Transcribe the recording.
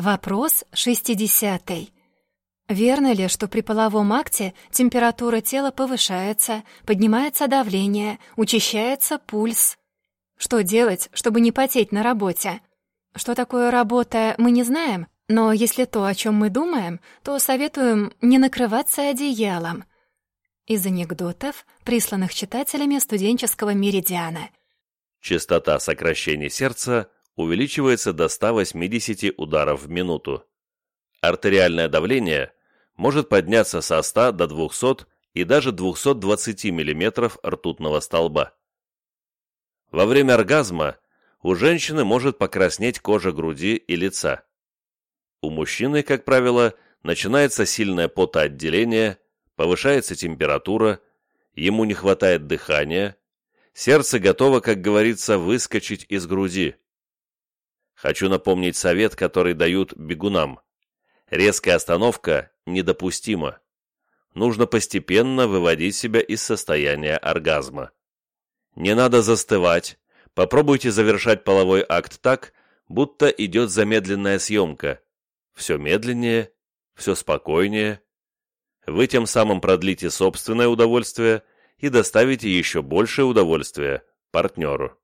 Вопрос 60. Верно ли, что при половом акте температура тела повышается, поднимается давление, учащается пульс? Что делать, чтобы не потеть на работе? Что такое работа, мы не знаем, но если то, о чем мы думаем, то советуем не накрываться одеялом. Из анекдотов, присланных читателями студенческого меридиана. Частота сокращений сердца увеличивается до 180 ударов в минуту. Артериальное давление может подняться со 100 до 200 и даже 220 мм ртутного столба. Во время оргазма у женщины может покраснеть кожа груди и лица. У мужчины, как правило, начинается сильное потоотделение, повышается температура, ему не хватает дыхания, сердце готово, как говорится, выскочить из груди. Хочу напомнить совет, который дают бегунам. Резкая остановка недопустима. Нужно постепенно выводить себя из состояния оргазма. Не надо застывать. Попробуйте завершать половой акт так, будто идет замедленная съемка. Все медленнее, все спокойнее. Вы тем самым продлите собственное удовольствие и доставите еще большее удовольствие партнеру.